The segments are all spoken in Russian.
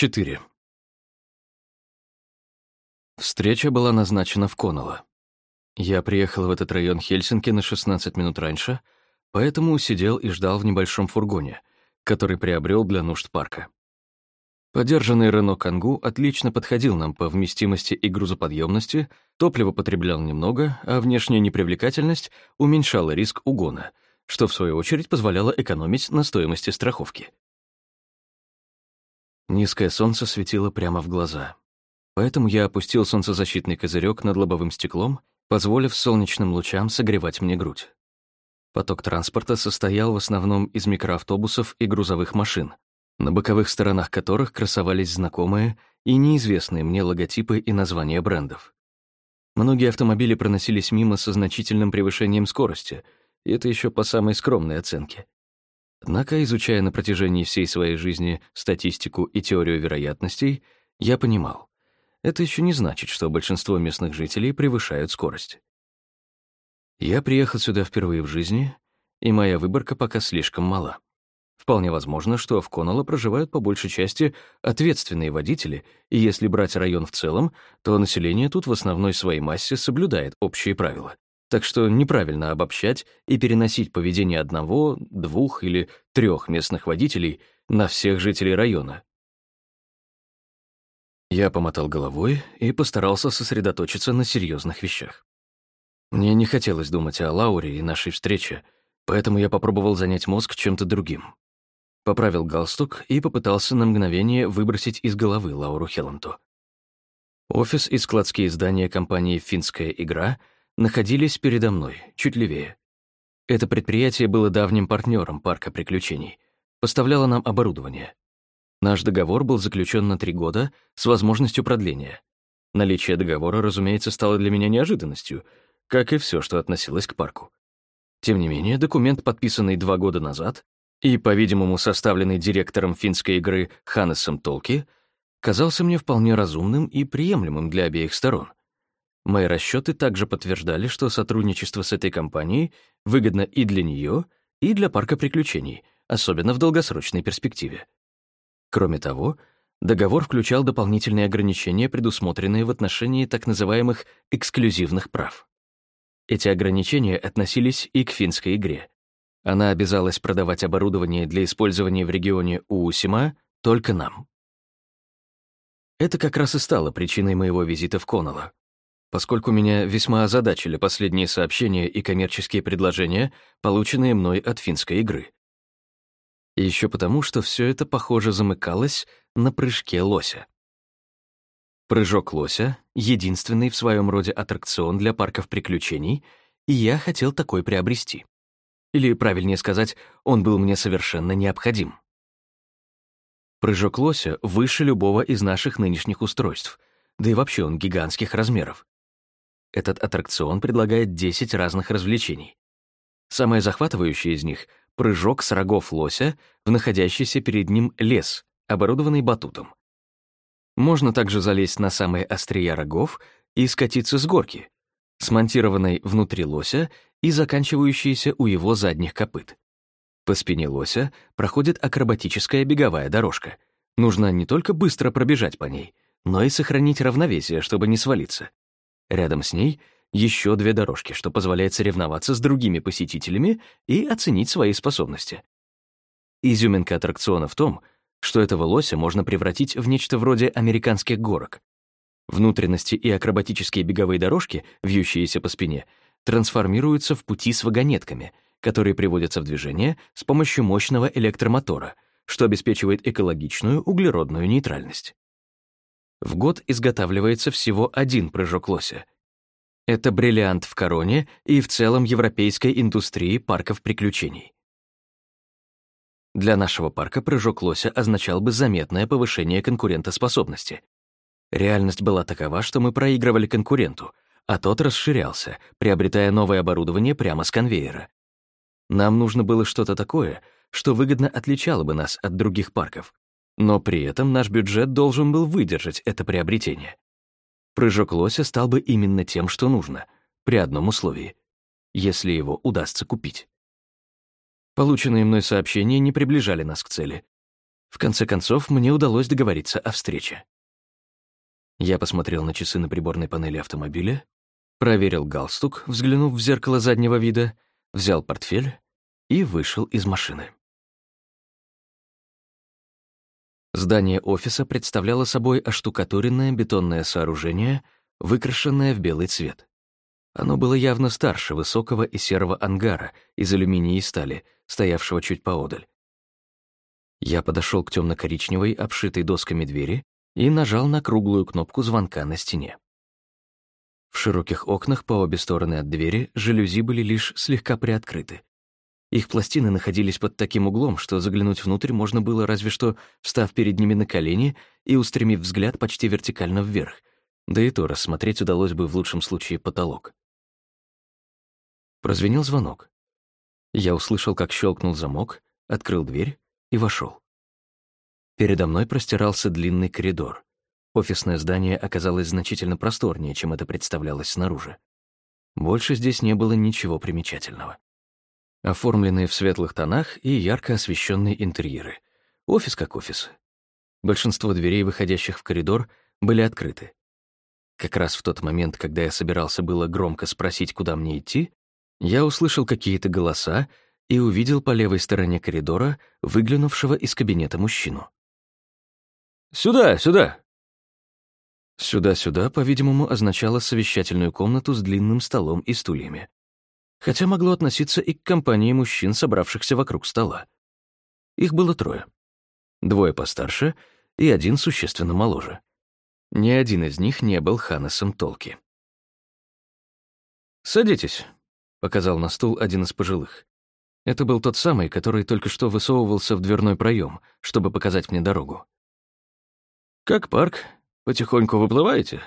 4. Встреча была назначена в Коннелло. Я приехал в этот район Хельсинки на 16 минут раньше, поэтому сидел и ждал в небольшом фургоне, который приобрел для нужд парка. Подержанный Рено Кангу отлично подходил нам по вместимости и грузоподъемности, топливо потреблял немного, а внешняя непривлекательность уменьшала риск угона, что в свою очередь позволяло экономить на стоимости страховки. Низкое солнце светило прямо в глаза. Поэтому я опустил солнцезащитный козырек над лобовым стеклом, позволив солнечным лучам согревать мне грудь. Поток транспорта состоял в основном из микроавтобусов и грузовых машин, на боковых сторонах которых красовались знакомые и неизвестные мне логотипы и названия брендов. Многие автомобили проносились мимо со значительным превышением скорости, и это еще по самой скромной оценке. Однако, изучая на протяжении всей своей жизни статистику и теорию вероятностей, я понимал, это еще не значит, что большинство местных жителей превышают скорость. Я приехал сюда впервые в жизни, и моя выборка пока слишком мала. Вполне возможно, что в Коннелло проживают по большей части ответственные водители, и если брать район в целом, то население тут в основной своей массе соблюдает общие правила. Так что неправильно обобщать и переносить поведение одного, двух или трех местных водителей на всех жителей района. Я помотал головой и постарался сосредоточиться на серьезных вещах. Мне не хотелось думать о Лауре и нашей встрече, поэтому я попробовал занять мозг чем-то другим. Поправил галстук и попытался на мгновение выбросить из головы Лауру Хелланту. Офис и складские здания компании «Финская игра» находились передо мной, чуть левее. Это предприятие было давним партнером парка приключений, поставляло нам оборудование. Наш договор был заключен на три года с возможностью продления. Наличие договора, разумеется, стало для меня неожиданностью, как и все, что относилось к парку. Тем не менее, документ, подписанный два года назад и, по-видимому, составленный директором финской игры Ханнесом Толки, казался мне вполне разумным и приемлемым для обеих сторон. Мои расчеты также подтверждали, что сотрудничество с этой компанией выгодно и для нее, и для парка приключений, особенно в долгосрочной перспективе. Кроме того, договор включал дополнительные ограничения, предусмотренные в отношении так называемых эксклюзивных прав. Эти ограничения относились и к финской игре. Она обязалась продавать оборудование для использования в регионе Уусима только нам. Это как раз и стало причиной моего визита в Коннелло поскольку меня весьма озадачили последние сообщения и коммерческие предложения, полученные мной от финской игры. И еще потому, что все это, похоже, замыкалось на прыжке лося. Прыжок лося — единственный в своем роде аттракцион для парков приключений, и я хотел такой приобрести. Или, правильнее сказать, он был мне совершенно необходим. Прыжок лося выше любого из наших нынешних устройств, да и вообще он гигантских размеров. Этот аттракцион предлагает 10 разных развлечений. Самое захватывающее из них — прыжок с рогов лося в находящийся перед ним лес, оборудованный батутом. Можно также залезть на самые острия рогов и скатиться с горки, смонтированной внутри лося и заканчивающейся у его задних копыт. По спине лося проходит акробатическая беговая дорожка. Нужно не только быстро пробежать по ней, но и сохранить равновесие, чтобы не свалиться. Рядом с ней еще две дорожки, что позволяет соревноваться с другими посетителями и оценить свои способности. Изюминка аттракциона в том, что этого лося можно превратить в нечто вроде американских горок. Внутренности и акробатические беговые дорожки, вьющиеся по спине, трансформируются в пути с вагонетками, которые приводятся в движение с помощью мощного электромотора, что обеспечивает экологичную углеродную нейтральность. В год изготавливается всего один прыжок лося. Это бриллиант в короне и в целом европейской индустрии парков приключений. Для нашего парка прыжок лося означал бы заметное повышение конкурентоспособности. Реальность была такова, что мы проигрывали конкуренту, а тот расширялся, приобретая новое оборудование прямо с конвейера. Нам нужно было что-то такое, что выгодно отличало бы нас от других парков, но при этом наш бюджет должен был выдержать это приобретение. Прыжок лося стал бы именно тем, что нужно, при одном условии — если его удастся купить. Полученные мной сообщения не приближали нас к цели. В конце концов, мне удалось договориться о встрече. Я посмотрел на часы на приборной панели автомобиля, проверил галстук, взглянув в зеркало заднего вида, взял портфель и вышел из машины. Здание офиса представляло собой оштукатуренное бетонное сооружение, выкрашенное в белый цвет. Оно было явно старше высокого и серого ангара из алюминия и стали, стоявшего чуть поодаль. Я подошел к темно-коричневой, обшитой досками двери и нажал на круглую кнопку звонка на стене. В широких окнах по обе стороны от двери жалюзи были лишь слегка приоткрыты. Их пластины находились под таким углом, что заглянуть внутрь можно было разве что, встав перед ними на колени и устремив взгляд почти вертикально вверх, да и то рассмотреть удалось бы в лучшем случае потолок. Прозвенел звонок. Я услышал, как щелкнул замок, открыл дверь и вошел. Передо мной простирался длинный коридор. Офисное здание оказалось значительно просторнее, чем это представлялось снаружи. Больше здесь не было ничего примечательного оформленные в светлых тонах и ярко освещенные интерьеры. Офис как офис. Большинство дверей, выходящих в коридор, были открыты. Как раз в тот момент, когда я собирался было громко спросить, куда мне идти, я услышал какие-то голоса и увидел по левой стороне коридора выглянувшего из кабинета мужчину. «Сюда, сюда!» «Сюда-сюда», по-видимому, означало совещательную комнату с длинным столом и стульями хотя могло относиться и к компании мужчин, собравшихся вокруг стола. Их было трое. Двое постарше и один существенно моложе. Ни один из них не был Ханнесом Толки. «Садитесь», — показал на стул один из пожилых. Это был тот самый, который только что высовывался в дверной проем, чтобы показать мне дорогу. «Как парк? Потихоньку выплываете?»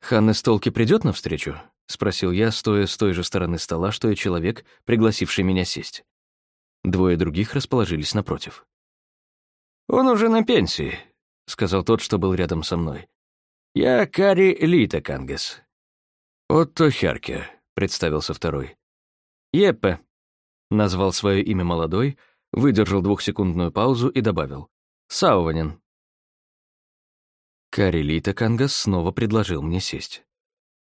«Ханнес Толки придет навстречу?» — спросил я, стоя с той же стороны стола, что и человек, пригласивший меня сесть. Двое других расположились напротив. «Он уже на пенсии», — сказал тот, что был рядом со мной. «Я Кари Лита Кангес». «Отто Херке», — представился второй. «Еппе», — назвал свое имя молодой, выдержал двухсекундную паузу и добавил. «Сауванин». Кари Лита Кангас снова предложил мне сесть.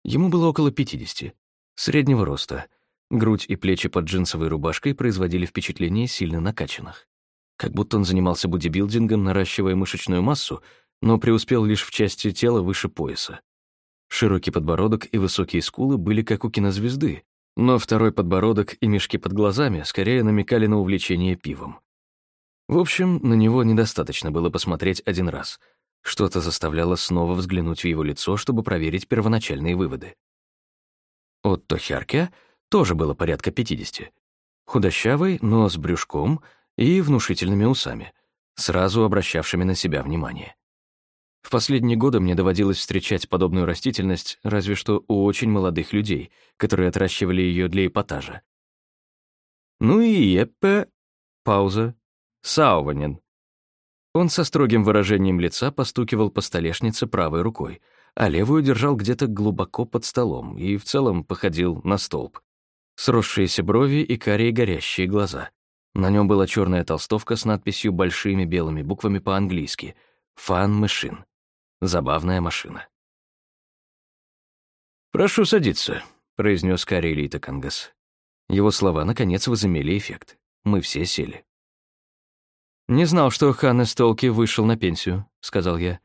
Ему было около 50, среднего роста. Грудь и плечи под джинсовой рубашкой производили впечатление сильно накачанных. Как будто он занимался бодибилдингом, наращивая мышечную массу, но преуспел лишь в части тела выше пояса. Широкий подбородок и высокие скулы были как у кинозвезды, но второй подбородок и мешки под глазами скорее намекали на увлечение пивом. В общем, на него недостаточно было посмотреть один раз — что-то заставляло снова взглянуть в его лицо, чтобы проверить первоначальные выводы. Отто Хярке тоже было порядка 50. Худощавый, но с брюшком и внушительными усами, сразу обращавшими на себя внимание. В последние годы мне доводилось встречать подобную растительность разве что у очень молодых людей, которые отращивали ее для эпатажа. Ну и Еппе... Пауза. Сауванин. Он со строгим выражением лица постукивал по столешнице правой рукой, а левую держал где-то глубоко под столом и в целом походил на столб. Сросшиеся брови и карие горящие глаза. На нем была черная толстовка с надписью большими белыми буквами по-английски «Fun Machine». Забавная машина. «Прошу садиться», — произнес Карри Лита Кангас. Его слова, наконец, возымели эффект. Мы все сели. «Не знал, что Ханнес Толки вышел на пенсию», — сказал я.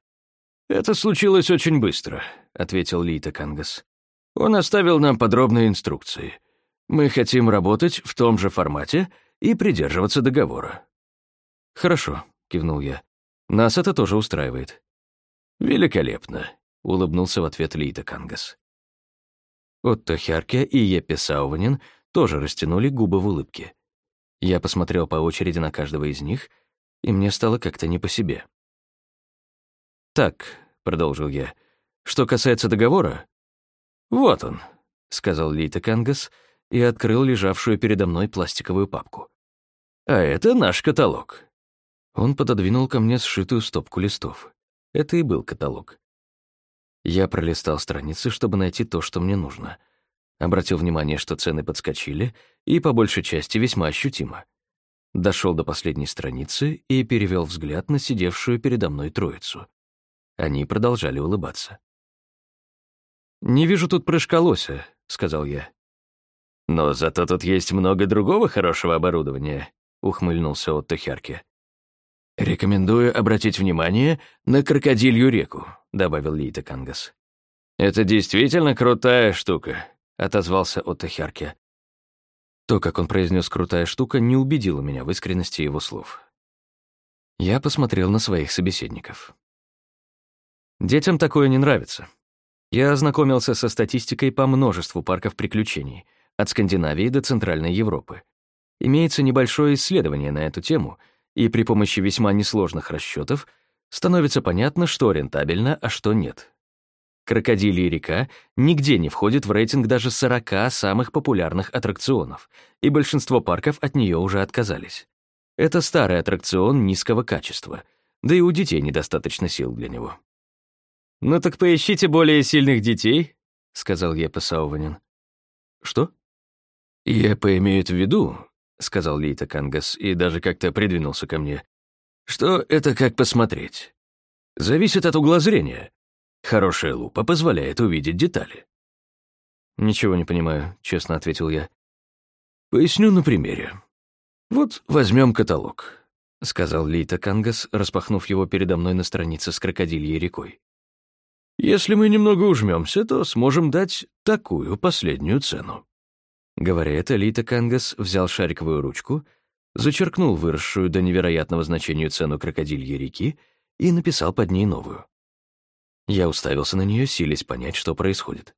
«Это случилось очень быстро», — ответил Лита Кангас. «Он оставил нам подробные инструкции. Мы хотим работать в том же формате и придерживаться договора». «Хорошо», — кивнул я. «Нас это тоже устраивает». «Великолепно», — улыбнулся в ответ Лита Кангас. Отто Хярке и Еппе Сауванин тоже растянули губы в улыбке. Я посмотрел по очереди на каждого из них — и мне стало как-то не по себе. «Так», — продолжил я, — «что касается договора...» «Вот он», — сказал Лейта Кангас и открыл лежавшую передо мной пластиковую папку. «А это наш каталог». Он пододвинул ко мне сшитую стопку листов. Это и был каталог. Я пролистал страницы, чтобы найти то, что мне нужно. Обратил внимание, что цены подскочили, и по большей части весьма ощутимо. Дошел до последней страницы и перевел взгляд на сидевшую передо мной троицу. Они продолжали улыбаться. «Не вижу тут прыжка лося», — сказал я. «Но зато тут есть много другого хорошего оборудования», — ухмыльнулся Отто Херке. «Рекомендую обратить внимание на крокодилью реку», — добавил Лейта Кангас. «Это действительно крутая штука», — отозвался Отто Херке. То, как он произнес «крутая штука», не убедило меня в искренности его слов. Я посмотрел на своих собеседников. Детям такое не нравится. Я ознакомился со статистикой по множеству парков приключений, от Скандинавии до Центральной Европы. Имеется небольшое исследование на эту тему, и при помощи весьма несложных расчетов становится понятно, что рентабельно, а что нет. Крокодилья река нигде не входит в рейтинг даже 40 самых популярных аттракционов, и большинство парков от нее уже отказались. Это старый аттракцион низкого качества, да и у детей недостаточно сил для него. «Ну так поищите более сильных детей», — сказал Епа Сауванин. «Что?» «Епа имеет в виду», — сказал Лейта Кангас и даже как-то придвинулся ко мне, «что это как посмотреть. Зависит от угла зрения. Хорошая лупа позволяет увидеть детали». «Ничего не понимаю», — честно ответил я. «Поясню на примере. Вот возьмем каталог», — сказал Лейта Кангас, распахнув его передо мной на странице с крокодильей рекой. «Если мы немного ужмемся, то сможем дать такую последнюю цену». Говоря это, Лейта Кангас взял шариковую ручку, зачеркнул выросшую до невероятного значения цену крокодильей реки и написал под ней новую. Я уставился на нее, силясь понять, что происходит.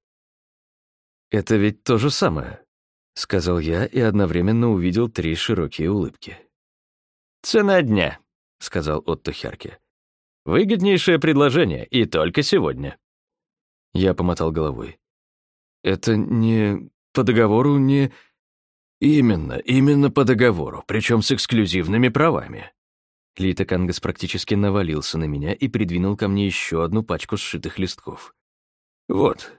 «Это ведь то же самое», — сказал я и одновременно увидел три широкие улыбки. «Цена дня», — сказал Отто Херке. «Выгоднейшее предложение, и только сегодня». Я помотал головой. «Это не... по договору не...» «Именно, именно по договору, причем с эксклюзивными правами», Лита Кангас практически навалился на меня и придвинул ко мне еще одну пачку сшитых листков. «Вот».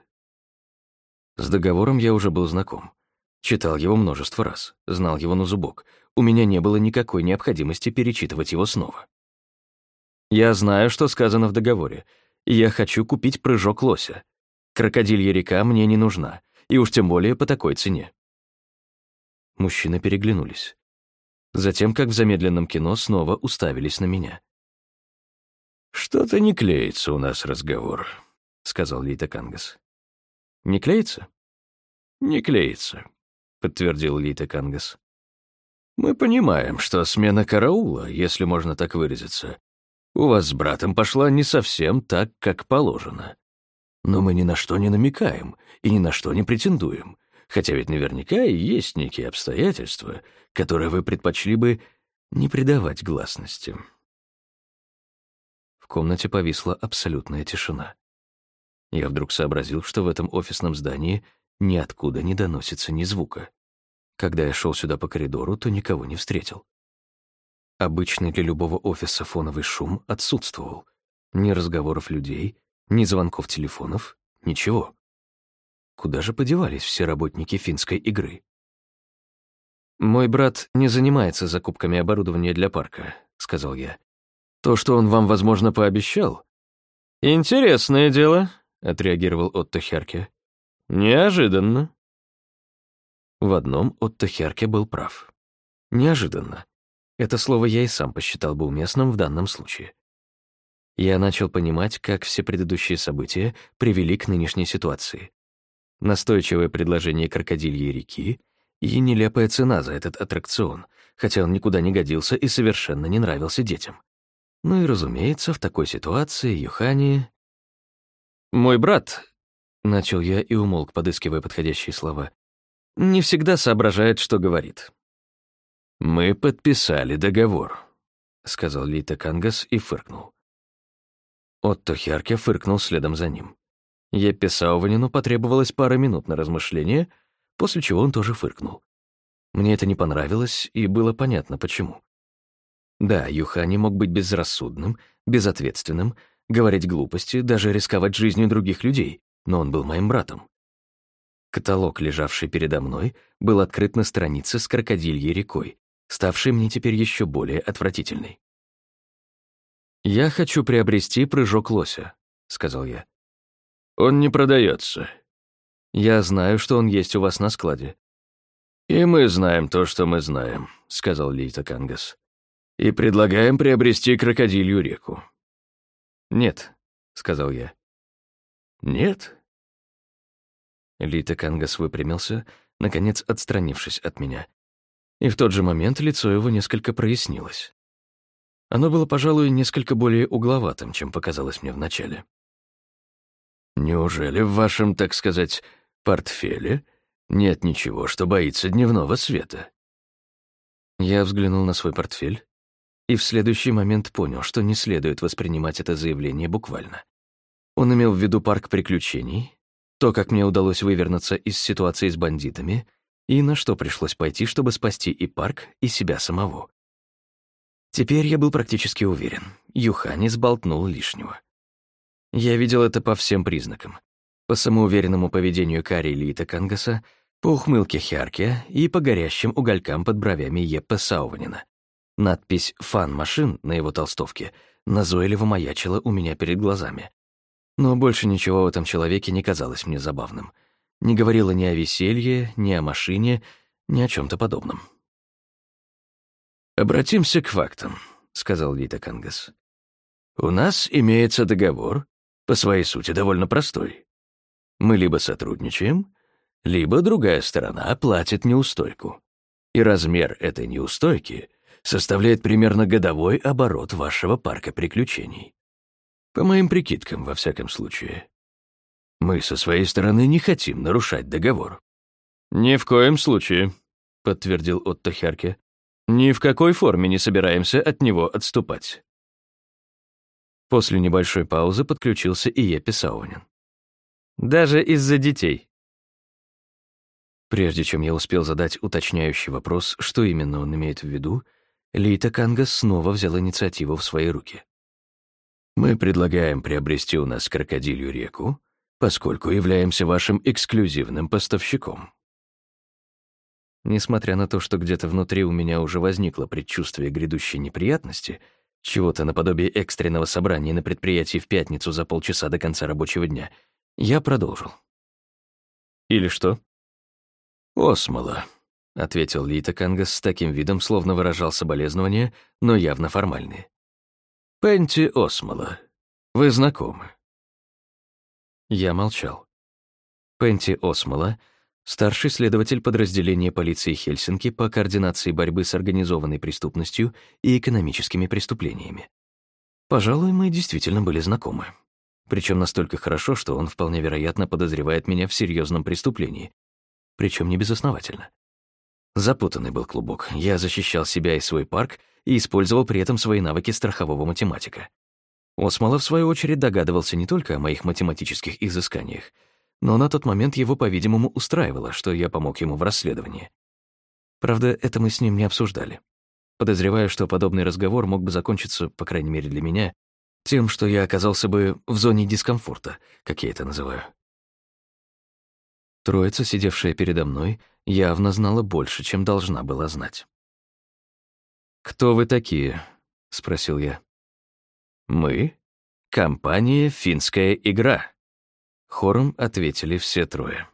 С договором я уже был знаком. Читал его множество раз, знал его на зубок. У меня не было никакой необходимости перечитывать его снова. Я знаю, что сказано в договоре, я хочу купить прыжок лося. Крокодилья река мне не нужна, и уж тем более по такой цене. Мужчины переглянулись. Затем, как в замедленном кино, снова уставились на меня. «Что-то не клеится у нас разговор», — сказал Лита Кангас. «Не клеится?» «Не клеится», — подтвердил Лита Кангас. «Мы понимаем, что смена караула, если можно так выразиться, у вас с братом пошла не совсем так, как положено. Но мы ни на что не намекаем и ни на что не претендуем, хотя ведь наверняка и есть некие обстоятельства, которые вы предпочли бы не придавать гласности. В комнате повисла абсолютная тишина. Я вдруг сообразил, что в этом офисном здании ниоткуда не доносится ни звука. Когда я шел сюда по коридору, то никого не встретил. Обычный для любого офиса фоновый шум отсутствовал. Ни разговоров людей, ни звонков телефонов, ничего. Куда же подевались все работники финской игры? «Мой брат не занимается закупками оборудования для парка», — сказал я. «То, что он вам, возможно, пообещал...» «Интересное дело», — отреагировал Отто Херке. «Неожиданно». В одном Отто Херке был прав. Неожиданно. Это слово я и сам посчитал бы уместным в данном случае. Я начал понимать, как все предыдущие события привели к нынешней ситуации настойчивое предложение крокодильей реки и нелепая цена за этот аттракцион, хотя он никуда не годился и совершенно не нравился детям. Ну и, разумеется, в такой ситуации Юхани... «Мой брат», — начал я и умолк, подыскивая подходящие слова, «не всегда соображает, что говорит». «Мы подписали договор», — сказал Лита Кангас и фыркнул. Отто Херке фыркнул следом за ним. Еппе Сауванину потребовалось пара минут на размышление, после чего он тоже фыркнул. Мне это не понравилось, и было понятно, почему. Да, Юхани мог быть безрассудным, безответственным, говорить глупости, даже рисковать жизнью других людей, но он был моим братом. Каталог, лежавший передо мной, был открыт на странице с крокодильей рекой, ставшей мне теперь еще более отвратительной. «Я хочу приобрести прыжок лося», — сказал я. «Он не продается». «Я знаю, что он есть у вас на складе». «И мы знаем то, что мы знаем», — сказал Лейта Кангас. «И предлагаем приобрести крокодилью реку». «Нет», — сказал я. «Нет?» Лита Кангас выпрямился, наконец отстранившись от меня. И в тот же момент лицо его несколько прояснилось. Оно было, пожалуй, несколько более угловатым, чем показалось мне вначале. «Неужели в вашем, так сказать, портфеле нет ничего, что боится дневного света?» Я взглянул на свой портфель и в следующий момент понял, что не следует воспринимать это заявление буквально. Он имел в виду парк приключений, то, как мне удалось вывернуться из ситуации с бандитами, и на что пришлось пойти, чтобы спасти и парк, и себя самого. Теперь я был практически уверен. Юхани сболтнул лишнего. Я видел это по всем признакам. По самоуверенному поведению Кари Лита Кангаса, по ухмылке Хярке и по горящим уголькам под бровями Еппе Сауванина. Надпись «Фан машин» на его толстовке назойливо маячила у меня перед глазами. Но больше ничего в этом человеке не казалось мне забавным. Не говорила ни о веселье, ни о машине, ни о чем то подобном. «Обратимся к фактам», — сказал Лита Кангас. «У нас имеется договор, по своей сути довольно простой. Мы либо сотрудничаем, либо другая сторона платит неустойку. И размер этой неустойки составляет примерно годовой оборот вашего парка приключений. По моим прикидкам, во всяком случае. Мы со своей стороны не хотим нарушать договор. «Ни в коем случае», — подтвердил Отто Херке. «Ни в какой форме не собираемся от него отступать». После небольшой паузы подключился и Епи Саунин. «Даже из-за детей». Прежде чем я успел задать уточняющий вопрос, что именно он имеет в виду, Лита Кангас снова взял инициативу в свои руки. Мы предлагаем приобрести у нас крокодилью реку, поскольку являемся вашим эксклюзивным поставщиком. Несмотря на то, что где-то внутри у меня уже возникло предчувствие грядущей неприятности, чего-то наподобие экстренного собрания на предприятии в пятницу за полчаса до конца рабочего дня, я продолжил. «Или что?» «Осмола», — ответил Лита Кангас с таким видом, словно выражал соболезнования, но явно формальные. Пенти Осмола. Вы знакомы?» Я молчал. Пенти Осмола — старший следователь подразделения полиции Хельсинки по координации борьбы с организованной преступностью и экономическими преступлениями. Пожалуй, мы действительно были знакомы. Причем настолько хорошо, что он вполне вероятно подозревает меня в серьезном преступлении. Причем не безосновательно. Запутанный был клубок. Я защищал себя и свой парк, и использовал при этом свои навыки страхового математика. Осмола, в свою очередь, догадывался не только о моих математических изысканиях, но на тот момент его, по-видимому, устраивало, что я помог ему в расследовании. Правда, это мы с ним не обсуждали. Подозреваю, что подобный разговор мог бы закончиться, по крайней мере для меня, тем, что я оказался бы в зоне дискомфорта, как я это называю. Троица, сидевшая передо мной, явно знала больше, чем должна была знать. «Кто вы такие?» — спросил я. «Мы — компания «Финская игра», — хором ответили все трое.